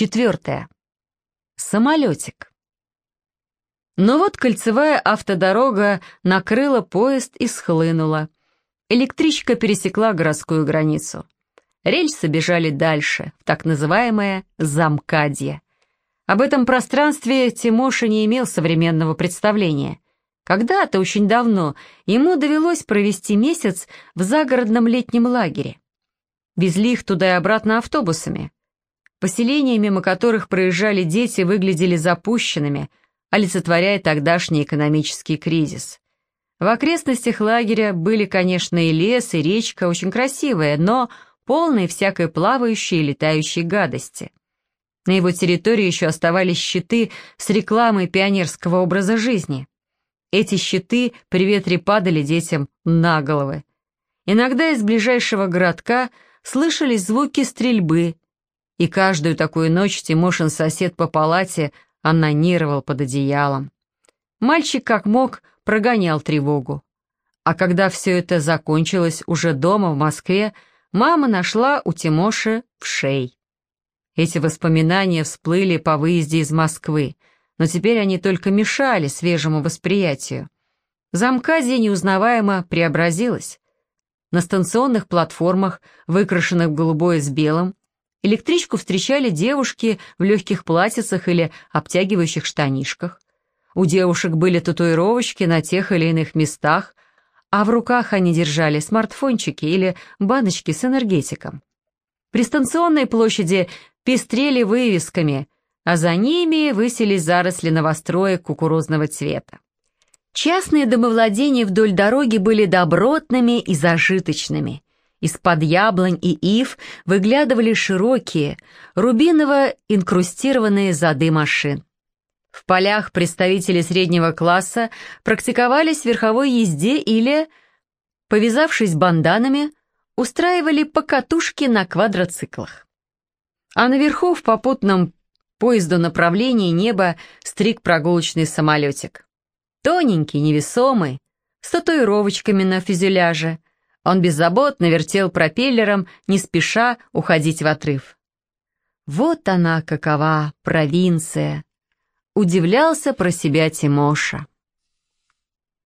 Четвертое. Самолетик. Но вот кольцевая автодорога накрыла поезд и схлынула. Электричка пересекла городскую границу. Рельсы бежали дальше, в так называемое «замкадье». Об этом пространстве Тимоша не имел современного представления. Когда-то, очень давно, ему довелось провести месяц в загородном летнем лагере. Везли их туда и обратно автобусами. Поселения, мимо которых проезжали дети, выглядели запущенными, олицетворяя тогдашний экономический кризис. В окрестностях лагеря были, конечно, и лес, и речка, очень красивые, но полные всякой плавающей и летающей гадости. На его территории еще оставались щиты с рекламой пионерского образа жизни. Эти щиты при ветре падали детям на головы. Иногда из ближайшего городка слышались звуки стрельбы, и каждую такую ночь Тимошин сосед по палате анонировал под одеялом. Мальчик как мог прогонял тревогу. А когда все это закончилось уже дома в Москве, мама нашла у Тимоши в шей. Эти воспоминания всплыли по выезде из Москвы, но теперь они только мешали свежему восприятию. Замкадье неузнаваемо преобразилась. На станционных платформах, выкрашенных в голубое с белым, Электричку встречали девушки в легких платьицах или обтягивающих штанишках. У девушек были татуировочки на тех или иных местах, а в руках они держали смартфончики или баночки с энергетиком. При станционной площади пестрели вывесками, а за ними высились заросли новостроек кукурузного цвета. Частные домовладения вдоль дороги были добротными и зажиточными – из-под яблонь и ив выглядывали широкие, рубиново-инкрустированные зады машин. В полях представители среднего класса практиковались в верховой езде или, повязавшись банданами, устраивали покатушки на квадроциклах. А наверху в попутном поезду направлении неба стриг прогулочный самолетик. Тоненький, невесомый, с татуировочками на фюзеляже – он беззаботно вертел пропеллером, не спеша уходить в отрыв. Вот она какова, провинция. Удивлялся про себя Тимоша.